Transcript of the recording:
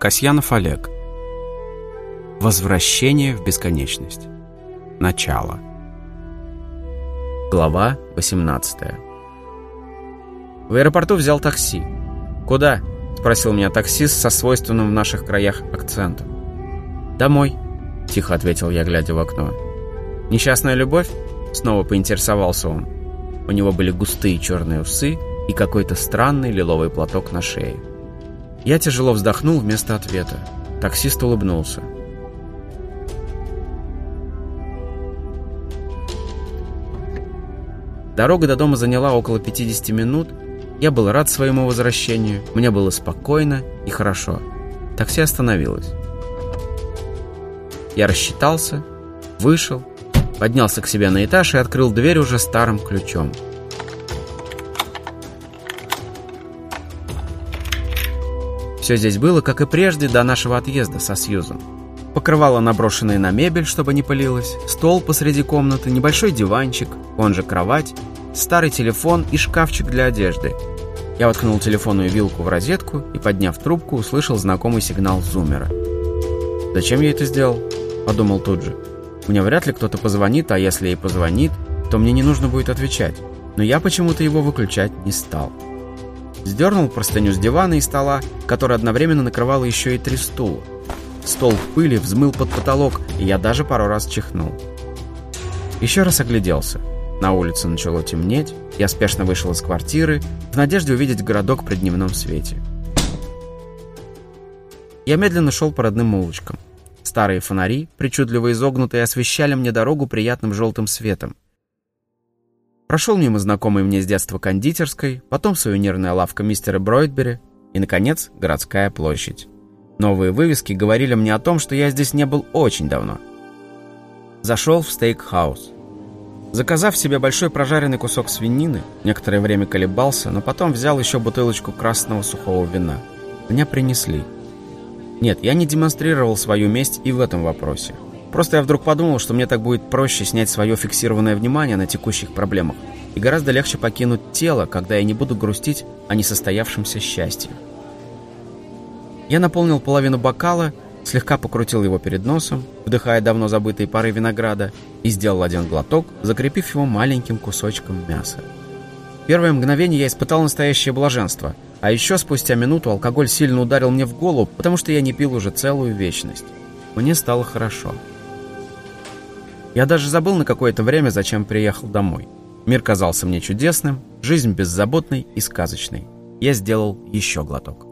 Касьянов Олег. Возвращение в бесконечность. Начало. Глава 18 В аэропорту взял такси. «Куда?» – спросил меня таксист со свойственным в наших краях акцентом. «Домой», – тихо ответил я, глядя в окно. «Несчастная любовь?» – снова поинтересовался он. У него были густые черные усы и какой-то странный лиловый платок на шее. Я тяжело вздохнул вместо ответа. Таксист улыбнулся. Дорога до дома заняла около 50 минут. Я был рад своему возвращению. Мне было спокойно и хорошо. Такси остановилось. Я рассчитался, вышел, поднялся к себе на этаж и открыл дверь уже старым ключом. Все здесь было, как и прежде, до нашего отъезда со Сьюзом. Покрывало наброшенное на мебель, чтобы не пылилось, стол посреди комнаты, небольшой диванчик, он же кровать, старый телефон и шкафчик для одежды. Я воткнул телефонную вилку в розетку и, подняв трубку, услышал знакомый сигнал зумера. «Зачем я это сделал?» – подумал тут же. «Мне вряд ли кто-то позвонит, а если и позвонит, то мне не нужно будет отвечать. Но я почему-то его выключать не стал». Сдернул простыню с дивана и стола, который одновременно накрывало еще и три стула. Стол в пыли взмыл под потолок, и я даже пару раз чихнул. Еще раз огляделся. На улице начало темнеть, я спешно вышел из квартиры, в надежде увидеть городок при дневном свете. Я медленно шел по родным улочкам. Старые фонари, причудливо изогнутые, освещали мне дорогу приятным желтым светом. Прошел мимо знакомой мне с детства кондитерской, потом сувенирная лавка мистера Бройдбери и, наконец, городская площадь. Новые вывески говорили мне о том, что я здесь не был очень давно. Зашел в стейк-хаус. Заказав себе большой прожаренный кусок свинины, некоторое время колебался, но потом взял еще бутылочку красного сухого вина. Мне принесли. Нет, я не демонстрировал свою месть и в этом вопросе. Просто я вдруг подумал, что мне так будет проще снять свое фиксированное внимание на текущих проблемах и гораздо легче покинуть тело, когда я не буду грустить о несостоявшемся счастье. Я наполнил половину бокала, слегка покрутил его перед носом, вдыхая давно забытые пары винограда, и сделал один глоток, закрепив его маленьким кусочком мяса. Первое мгновение я испытал настоящее блаженство, а еще спустя минуту алкоголь сильно ударил мне в голову, потому что я не пил уже целую вечность. Мне стало хорошо. Я даже забыл на какое-то время, зачем приехал домой. Мир казался мне чудесным, жизнь беззаботной и сказочной. Я сделал еще глоток.